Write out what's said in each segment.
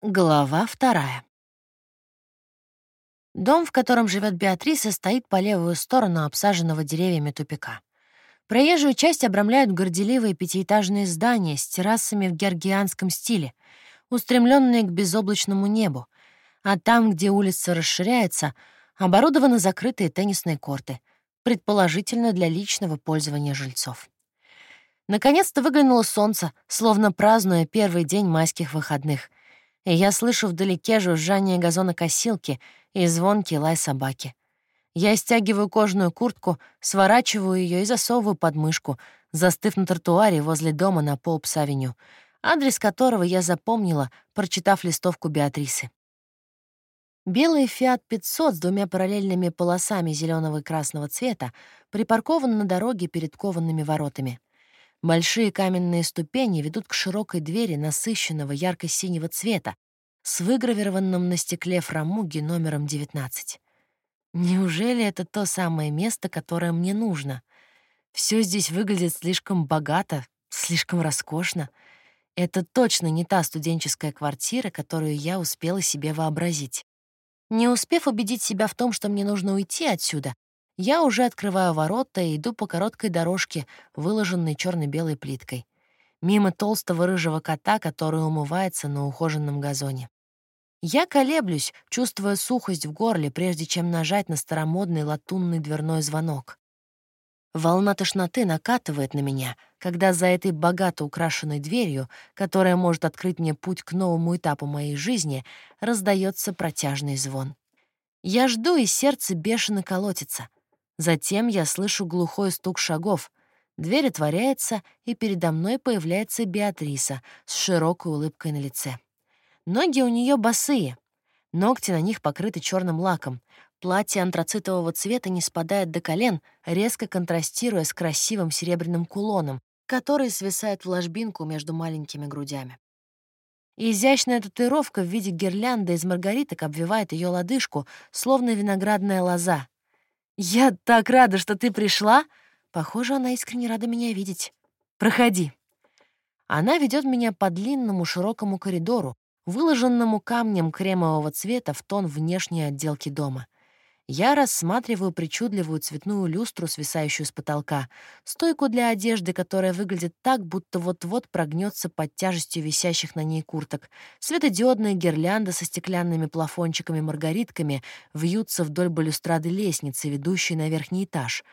Глава вторая. Дом, в котором живет Беатриса, стоит по левую сторону обсаженного деревьями тупика. Проезжую часть обрамляют горделивые пятиэтажные здания с террасами в георгианском стиле, устремленные к безоблачному небу, а там, где улица расширяется, оборудованы закрытые теннисные корты, предположительно для личного пользования жильцов. Наконец-то выглянуло солнце, словно празднуя первый день майских выходных — и я слышу вдалеке жужжание газонокосилки и звонкий лай собаки. Я стягиваю кожаную куртку, сворачиваю ее и засовываю под мышку, застыв на тротуаре возле дома на Поупс-авеню, адрес которого я запомнила, прочитав листовку Беатрисы. Белый Fiat 500 с двумя параллельными полосами зеленого и красного цвета припаркован на дороге перед коваными воротами. Большие каменные ступени ведут к широкой двери насыщенного ярко-синего цвета с выгравированным на стекле фрамуги номером 19. Неужели это то самое место, которое мне нужно? Все здесь выглядит слишком богато, слишком роскошно. Это точно не та студенческая квартира, которую я успела себе вообразить. Не успев убедить себя в том, что мне нужно уйти отсюда, я уже открываю ворота и иду по короткой дорожке, выложенной черно белой плиткой. Мимо толстого рыжего кота, который умывается на ухоженном газоне. Я колеблюсь, чувствуя сухость в горле, прежде чем нажать на старомодный латунный дверной звонок. Волна тошноты накатывает на меня, когда за этой богато украшенной дверью, которая может открыть мне путь к новому этапу моей жизни, раздается протяжный звон. Я жду, и сердце бешено колотится — Затем я слышу глухой стук шагов. Дверь отворяется, и передо мной появляется Беатриса с широкой улыбкой на лице. Ноги у нее босые. Ногти на них покрыты черным лаком. Платье антрацитового цвета не спадает до колен, резко контрастируя с красивым серебряным кулоном, который свисает в ложбинку между маленькими грудями. изящная татуировка в виде гирлянды из маргариток обвивает ее лодыжку, словно виноградная лоза. «Я так рада, что ты пришла!» Похоже, она искренне рада меня видеть. «Проходи». Она ведет меня по длинному широкому коридору, выложенному камнем кремового цвета в тон внешней отделки дома — я рассматриваю причудливую цветную люстру, свисающую с потолка, стойку для одежды, которая выглядит так, будто вот-вот прогнется под тяжестью висящих на ней курток. Светодиодная гирлянда со стеклянными плафончиками-маргаритками вьются вдоль балюстрады лестницы, ведущей на верхний этаж.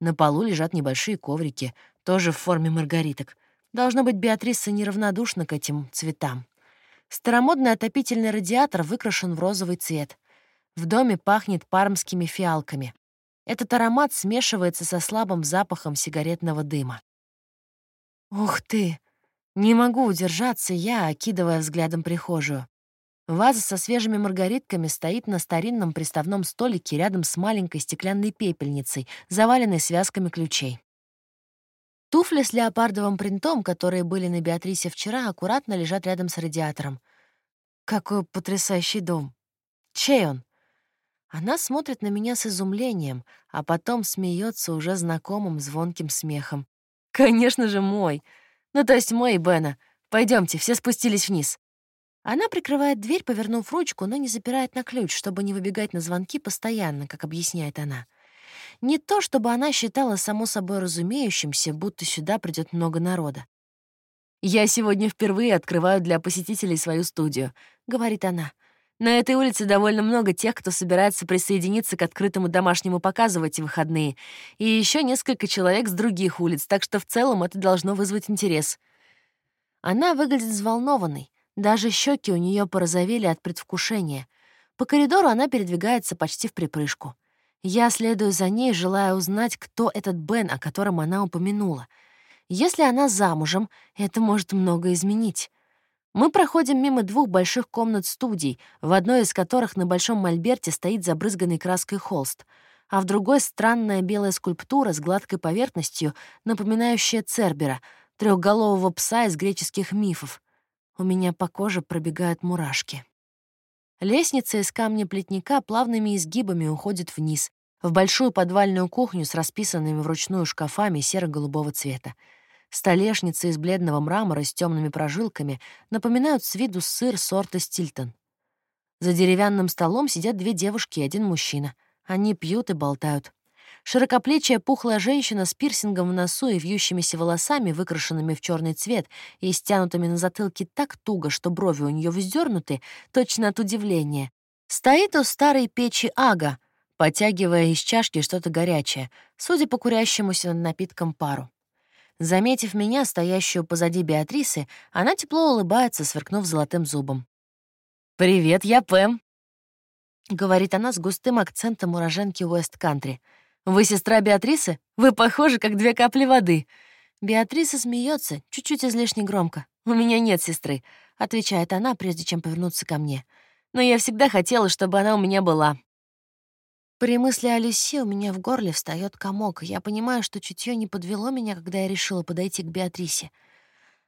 На полу лежат небольшие коврики, тоже в форме маргариток. Должно быть, Беатриса неравнодушна к этим цветам. Старомодный отопительный радиатор выкрашен в розовый цвет — в доме пахнет пармскими фиалками. Этот аромат смешивается со слабым запахом сигаретного дыма. «Ух ты! Не могу удержаться я, окидывая взглядом прихожую. Ваза со свежими маргаритками стоит на старинном приставном столике рядом с маленькой стеклянной пепельницей, заваленной связками ключей. Туфли с леопардовым принтом, которые были на Беатрисе вчера, аккуратно лежат рядом с радиатором. Какой потрясающий дом! Чей он? Она смотрит на меня с изумлением, а потом смеется уже знакомым звонким смехом. «Конечно же, мой! Ну, то есть мой и Бена. Пойдемте, все спустились вниз». Она прикрывает дверь, повернув ручку, но не запирает на ключ, чтобы не выбегать на звонки постоянно, как объясняет она. Не то, чтобы она считала само собой разумеющимся, будто сюда придет много народа. «Я сегодня впервые открываю для посетителей свою студию», — говорит она. На этой улице довольно много тех, кто собирается присоединиться к открытому домашнему показу в эти выходные, и еще несколько человек с других улиц, так что в целом это должно вызвать интерес. Она выглядит взволнованной, даже щеки у нее порозовели от предвкушения. По коридору она передвигается почти в припрыжку. Я следую за ней, желая узнать, кто этот Бен, о котором она упомянула. Если она замужем, это может много изменить. Мы проходим мимо двух больших комнат студий, в одной из которых на большом мольберте стоит забрызганный краской холст, а в другой — странная белая скульптура с гладкой поверхностью, напоминающая Цербера, трехголового пса из греческих мифов. У меня по коже пробегают мурашки. Лестница из камня плетника плавными изгибами уходит вниз, в большую подвальную кухню с расписанными вручную шкафами серо-голубого цвета. Столешницы из бледного мрамора с темными прожилками напоминают с виду сыр сорта Стильтон. За деревянным столом сидят две девушки и один мужчина. Они пьют и болтают. Широкоплечья пухлая женщина с пирсингом в носу и вьющимися волосами, выкрашенными в черный цвет и стянутыми на затылке так туго, что брови у нее вздернуты, точно от удивления. Стоит у старой печи ага, потягивая из чашки что-то горячее, судя по курящемуся над напитком пару. Заметив меня, стоящую позади Беатрисы, она тепло улыбается, сверкнув золотым зубом. «Привет, я Пэм», — говорит она с густым акцентом уроженки Уэст-Кантри. «Вы сестра Беатрисы? Вы похожи, как две капли воды». Беатриса смеется, чуть-чуть излишне громко. «У меня нет сестры», — отвечает она, прежде чем повернуться ко мне. «Но я всегда хотела, чтобы она у меня была. При мысли о Люси у меня в горле встает комок, я понимаю, что чутье не подвело меня, когда я решила подойти к Беатрисе.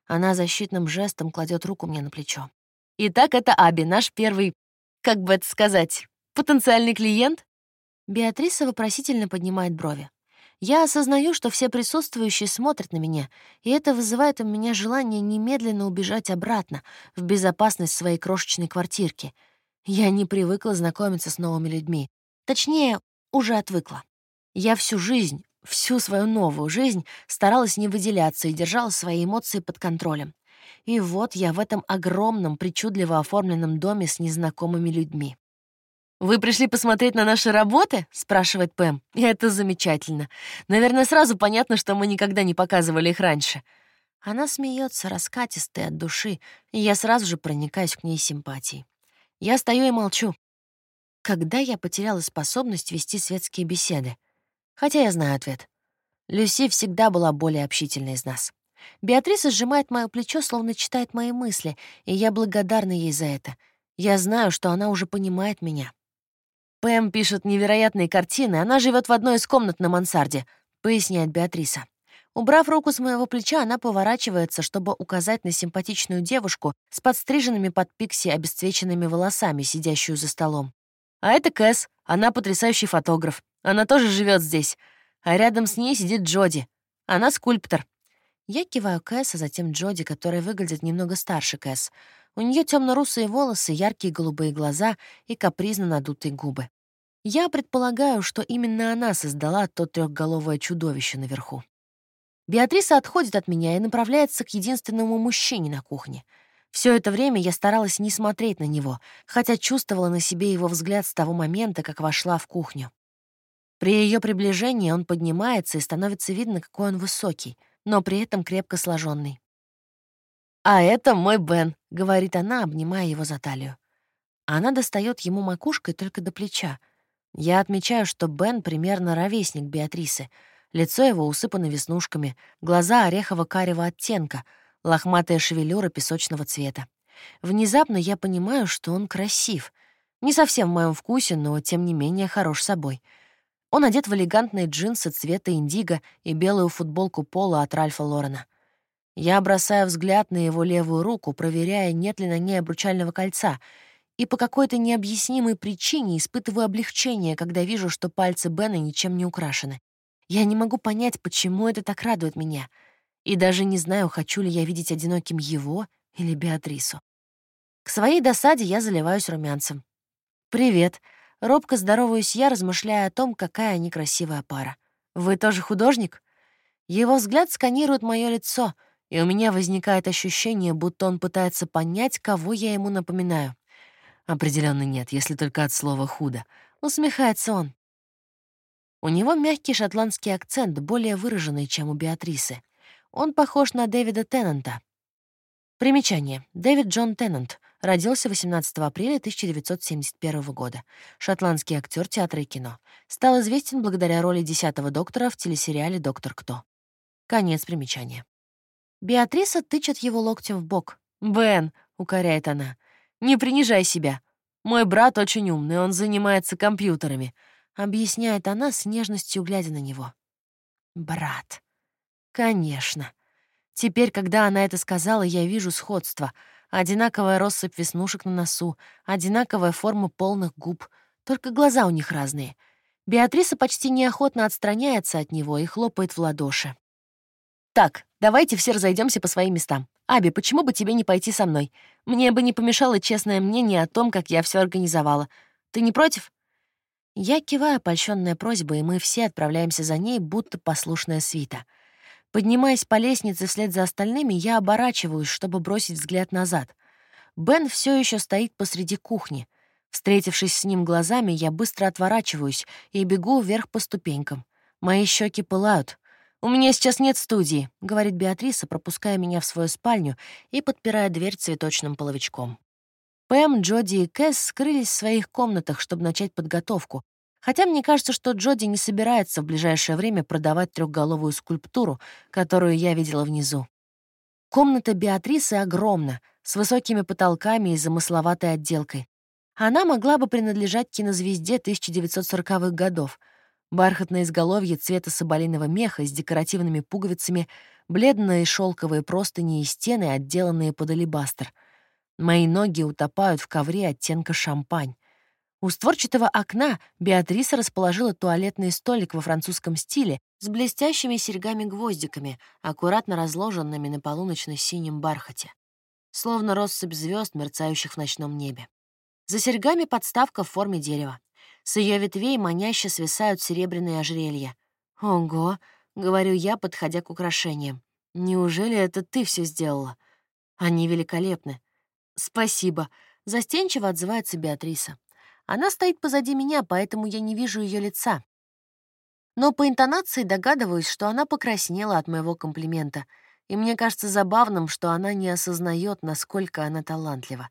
Она защитным жестом кладет руку мне на плечо. «Итак, это Аби, наш первый, как бы это сказать, потенциальный клиент?» Беатриса вопросительно поднимает брови. Я осознаю, что все присутствующие смотрят на меня, и это вызывает у меня желание немедленно убежать обратно, в безопасность своей крошечной квартирки. Я не привыкла знакомиться с новыми людьми. Точнее, уже отвыкла. Я всю жизнь, всю свою новую жизнь старалась не выделяться и держала свои эмоции под контролем. И вот я в этом огромном, причудливо оформленном доме с незнакомыми людьми. «Вы пришли посмотреть на наши работы?» — спрашивает Пэм. Это замечательно. Наверное, сразу понятно, что мы никогда не показывали их раньше. Она смеется раскатистой от души, и я сразу же проникаюсь к ней симпатией. Я стою и молчу. Когда я потеряла способность вести светские беседы? Хотя я знаю ответ. Люси всегда была более общительной из нас. Беатриса сжимает мое плечо, словно читает мои мысли, и я благодарна ей за это. Я знаю, что она уже понимает меня. Пэм пишет невероятные картины, она живет в одной из комнат на мансарде, поясняет Беатриса. Убрав руку с моего плеча, она поворачивается, чтобы указать на симпатичную девушку с подстриженными под пикси обесцвеченными волосами, сидящую за столом. А это Кэс, она потрясающий фотограф. Она тоже живет здесь. А рядом с ней сидит Джоди. Она скульптор. Я киваю Кэс, а затем Джоди, которая выглядит немного старше Кэс. У нее темно-русые волосы, яркие голубые глаза и капризно надутые губы. Я предполагаю, что именно она создала то трехголовое чудовище наверху. Беатриса отходит от меня и направляется к единственному мужчине на кухне — все это время я старалась не смотреть на него, хотя чувствовала на себе его взгляд с того момента, как вошла в кухню. При ее приближении он поднимается и становится видно, какой он высокий, но при этом крепко сложенный. «А это мой Бен», — говорит она, обнимая его за талию. Она достает ему макушкой только до плеча. Я отмечаю, что Бен примерно ровесник Беатрисы. Лицо его усыпано веснушками, глаза орехово-карего оттенка — лохматая шевелюра песочного цвета. Внезапно я понимаю, что он красив. Не совсем в моем вкусе, но тем не менее хорош собой. Он одет в элегантные джинсы цвета индиго и белую футболку пола от Ральфа Лорена. Я бросаю взгляд на его левую руку, проверяя, нет ли на ней обручального кольца, и по какой-то необъяснимой причине испытываю облегчение, когда вижу, что пальцы Бена ничем не украшены. Я не могу понять, почему это так радует меня — и даже не знаю, хочу ли я видеть одиноким его или Беатрису. К своей досаде я заливаюсь румянцем. «Привет». Робко здороваюсь я, размышляя о том, какая они красивая пара. «Вы тоже художник?» Его взгляд сканирует мое лицо, и у меня возникает ощущение, будто он пытается понять, кого я ему напоминаю. Определенно нет, если только от слова «худо». Усмехается он. У него мягкий шотландский акцент, более выраженный, чем у Беатрисы. Он похож на Дэвида Теннанта. Примечание. Дэвид Джон Теннант. Родился 18 апреля 1971 года. Шотландский актер театра и кино. Стал известен благодаря роли десятого доктора в телесериале «Доктор Кто». Конец примечания. Беатриса тычет его локтем в бок. «Бен», — укоряет она, — «не принижай себя. Мой брат очень умный, он занимается компьютерами», — объясняет она с нежностью, глядя на него. «Брат». Конечно. Теперь, когда она это сказала, я вижу сходство. Одинаковая россыпь веснушек на носу, одинаковая форма полных губ, только глаза у них разные. Беатриса почти неохотно отстраняется от него и хлопает в ладоши. Так, давайте все разойдемся по своим местам. Аби, почему бы тебе не пойти со мной? Мне бы не помешало честное мнение о том, как я все организовала. Ты не против?» Я киваю, польщенная просьба, и мы все отправляемся за ней, будто послушная свита. Поднимаясь по лестнице вслед за остальными, я оборачиваюсь, чтобы бросить взгляд назад. Бен все еще стоит посреди кухни. Встретившись с ним глазами, я быстро отворачиваюсь и бегу вверх по ступенькам. Мои щеки пылают. «У меня сейчас нет студии», — говорит Беатриса, пропуская меня в свою спальню и подпирая дверь цветочным половичком. Пэм, Джоди и Кэс скрылись в своих комнатах, чтобы начать подготовку, хотя мне кажется, что Джоди не собирается в ближайшее время продавать трехголовую скульптуру, которую я видела внизу. Комната Беатрисы огромна, с высокими потолками и замысловатой отделкой. Она могла бы принадлежать кинозвезде 1940-х годов. Бархатное изголовье цвета соболиного меха с декоративными пуговицами, бледные шелковые простыни и стены, отделанные под алебастр. Мои ноги утопают в ковре оттенка шампань. У створчатого окна Беатриса расположила туалетный столик во французском стиле с блестящими серьгами-гвоздиками, аккуратно разложенными на полуночно-синем бархате. Словно россыпь звезд, мерцающих в ночном небе. За серьгами подставка в форме дерева. С ее ветвей маняще свисают серебряные ожерелья. «Ого!» — говорю я, подходя к украшениям. «Неужели это ты все сделала?» «Они великолепны». «Спасибо», — застенчиво отзывается Беатриса. Она стоит позади меня, поэтому я не вижу ее лица. Но по интонации догадываюсь, что она покраснела от моего комплимента, и мне кажется забавным, что она не осознает, насколько она талантлива.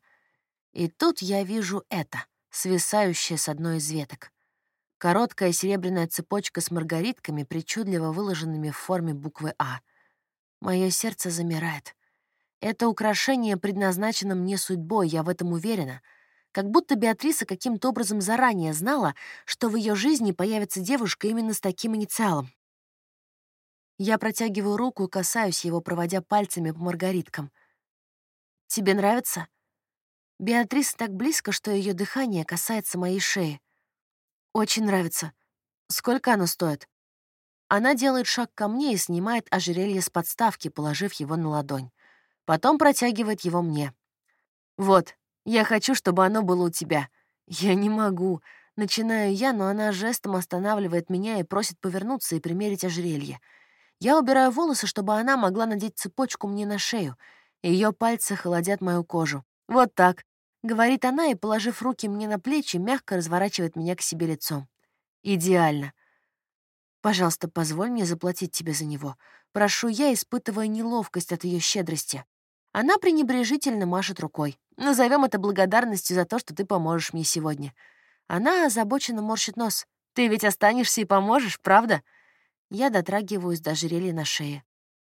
И тут я вижу это, свисающее с одной из веток. Короткая серебряная цепочка с маргаритками, причудливо выложенными в форме буквы «А». Мое сердце замирает. Это украшение предназначено мне судьбой, я в этом уверена. Как будто Беатриса каким-то образом заранее знала, что в ее жизни появится девушка именно с таким инициалом. Я протягиваю руку и касаюсь его, проводя пальцами по маргариткам. «Тебе нравится?» Беатриса так близко, что ее дыхание касается моей шеи. Очень нравится. Сколько оно стоит? Она делает шаг ко мне и снимает ожерелье с подставки, положив его на ладонь. Потом протягивает его мне. «Вот, я хочу, чтобы оно было у тебя». «Я не могу». Начинаю я, но она жестом останавливает меня и просит повернуться и примерить ожерелье. Я убираю волосы, чтобы она могла надеть цепочку мне на шею. Ее пальцы холодят мою кожу. «Вот так», — говорит она и, положив руки мне на плечи, мягко разворачивает меня к себе лицом. «Идеально. Пожалуйста, позволь мне заплатить тебе за него. Прошу я, испытывая неловкость от ее щедрости. Она пренебрежительно машет рукой. Назовем это благодарностью за то, что ты поможешь мне сегодня. Она озабоченно морщит нос. Ты ведь останешься и поможешь, правда? Я дотрагиваюсь до жерелья на шее.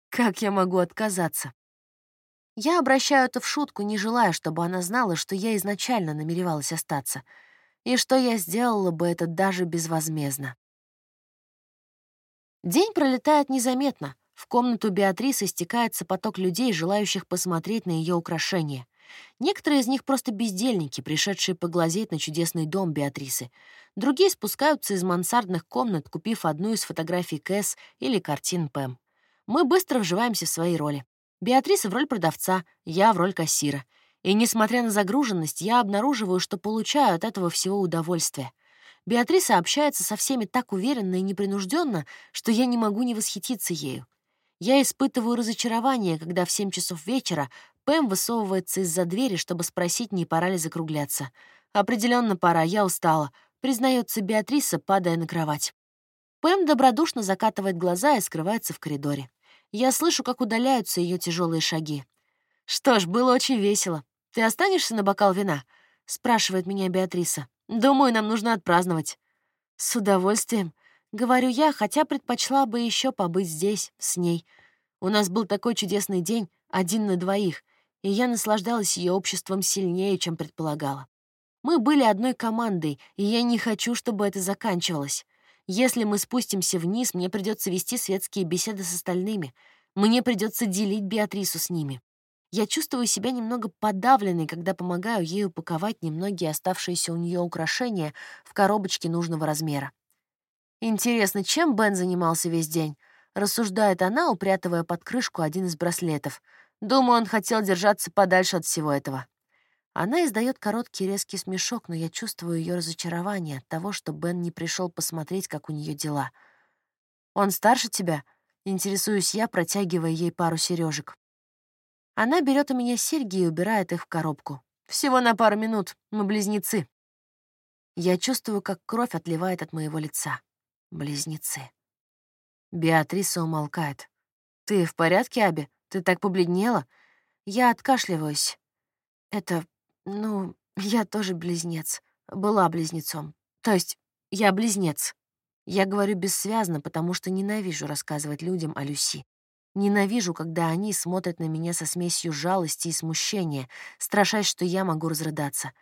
Как я могу отказаться? Я обращаю это в шутку, не желая, чтобы она знала, что я изначально намеревалась остаться, и что я сделала бы это даже безвозмездно. День пролетает незаметно. В комнату Беатрисы стекается поток людей, желающих посмотреть на ее украшения. Некоторые из них просто бездельники, пришедшие поглазеть на чудесный дом Беатрисы. Другие спускаются из мансардных комнат, купив одну из фотографий Кэс или картин Пэм. Мы быстро вживаемся в свои роли. Беатриса в роль продавца, я в роль кассира. И, несмотря на загруженность, я обнаруживаю, что получаю от этого всего удовольствие. Беатриса общается со всеми так уверенно и непринужденно, что я не могу не восхититься ею. Я испытываю разочарование, когда в 7 часов вечера Пэм высовывается из-за двери, чтобы спросить, не пора ли закругляться. Определенно пора, я устала, признается Беатриса, падая на кровать. Пэм добродушно закатывает глаза и скрывается в коридоре. Я слышу, как удаляются ее тяжелые шаги. «Что ж, было очень весело. Ты останешься на бокал вина?» — спрашивает меня Беатриса. «Думаю, нам нужно отпраздновать». «С удовольствием», — говорю я, хотя предпочла бы еще побыть здесь, с ней. У нас был такой чудесный день, один на двоих, и я наслаждалась ее обществом сильнее, чем предполагала. Мы были одной командой, и я не хочу, чтобы это заканчивалось. Если мы спустимся вниз, мне придется вести светские беседы с остальными. Мне придется делить Беатрису с ними. Я чувствую себя немного подавленной, когда помогаю ей упаковать немногие оставшиеся у нее украшения в коробочке нужного размера. Интересно, чем Бен занимался весь день? — рассуждает она, упрятывая под крышку один из браслетов. «Думаю, он хотел держаться подальше от всего этого». Она издает короткий резкий смешок, но я чувствую ее разочарование от того, что Бен не пришел посмотреть, как у нее дела. «Он старше тебя?» — интересуюсь я, протягивая ей пару сережек. Она берет у меня серьги и убирает их в коробку. Всего на пару минут. Мы близнецы. Я чувствую, как кровь отливает от моего лица. Близнецы. Беатриса умолкает. «Ты в порядке, Аби? Ты так побледнела?» Я откашливаюсь. Это ну, я тоже близнец. Была близнецом. То есть я близнец. Я говорю бессвязно, потому что ненавижу рассказывать людям о Люси. Ненавижу, когда они смотрят на меня со смесью жалости и смущения, страшась, что я могу разрыдаться.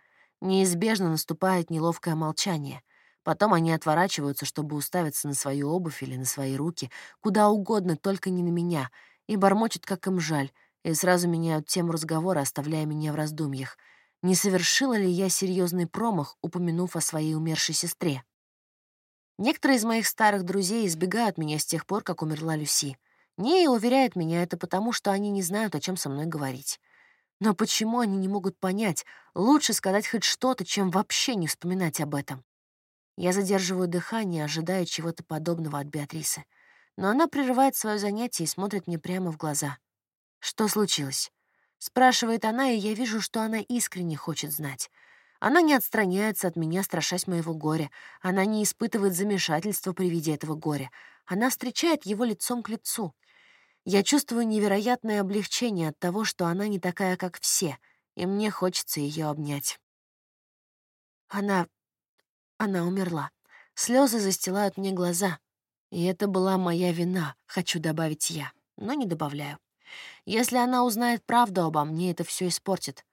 Неизбежно наступает неловкое молчание. Потом они отворачиваются, чтобы уставиться на свою обувь или на свои руки, куда угодно, только не на меня, и бормочут, как им жаль, и сразу меняют тему разговора, оставляя меня в раздумьях — не совершила ли я серьезный промах, упомянув о своей умершей сестре. Некоторые из моих старых друзей избегают меня с тех пор, как умерла Люси. Не уверяет меня это потому, что они не знают, о чем со мной говорить. Но почему они не могут понять, лучше сказать хоть что-то, чем вообще не вспоминать об этом? Я задерживаю дыхание, ожидая чего-то подобного от Беатрисы. Но она прерывает свое занятие и смотрит мне прямо в глаза. Что случилось? Спрашивает она, и я вижу, что она искренне хочет знать. Она не отстраняется от меня, страшась моего горя. Она не испытывает замешательства при виде этого горя. Она встречает его лицом к лицу. Я чувствую невероятное облегчение от того, что она не такая, как все, и мне хочется ее обнять. Она... она умерла. Слезы застилают мне глаза. И это была моя вина, хочу добавить я, но не добавляю. Если она узнает правду обо мне, это все испортит.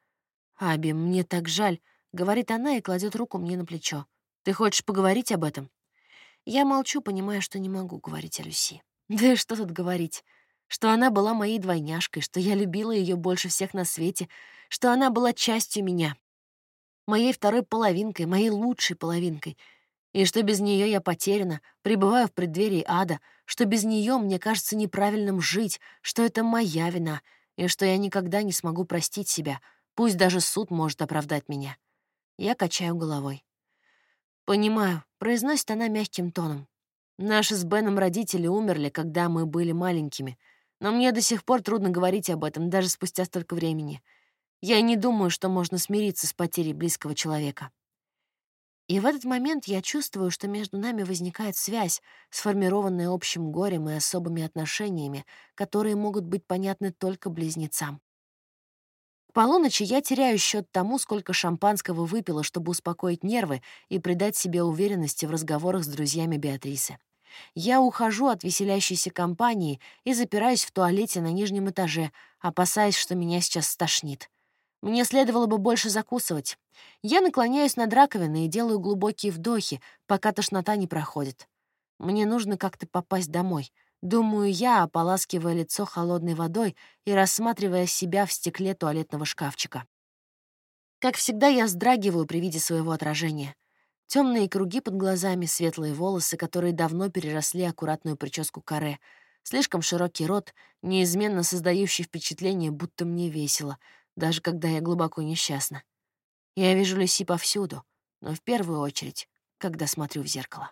«Аби, мне так жаль», — говорит она и кладет руку мне на плечо. «Ты хочешь поговорить об этом?» Я молчу, понимая, что не могу говорить о Люси. Да и что тут говорить? Что она была моей двойняшкой, что я любила ее больше всех на свете, что она была частью меня. Моей второй половинкой, моей лучшей половинкой — и что без нее я потеряна, пребываю в преддверии ада, что без нее мне кажется неправильным жить, что это моя вина, и что я никогда не смогу простить себя, пусть даже суд может оправдать меня. Я качаю головой. «Понимаю», — произносит она мягким тоном. «Наши с Беном родители умерли, когда мы были маленькими, но мне до сих пор трудно говорить об этом, даже спустя столько времени. Я не думаю, что можно смириться с потерей близкого человека». И в этот момент я чувствую, что между нами возникает связь, сформированная общим горем и особыми отношениями, которые могут быть понятны только близнецам. К полуночи я теряю счет тому, сколько шампанского выпила, чтобы успокоить нервы и придать себе уверенности в разговорах с друзьями Беатрисы. Я ухожу от веселящейся компании и запираюсь в туалете на нижнем этаже, опасаясь, что меня сейчас стошнит. Мне следовало бы больше закусывать. Я наклоняюсь над раковиной и делаю глубокие вдохи, пока тошнота не проходит. Мне нужно как-то попасть домой. Думаю я, ополаскивая лицо холодной водой и рассматривая себя в стекле туалетного шкафчика. Как всегда, я вздрагиваю при виде своего отражения. Темные круги под глазами, светлые волосы, которые давно переросли аккуратную прическу каре, слишком широкий рот, неизменно создающий впечатление, будто мне весело — даже когда я глубоко несчастна. Я вижу Люси повсюду, но в первую очередь, когда смотрю в зеркало.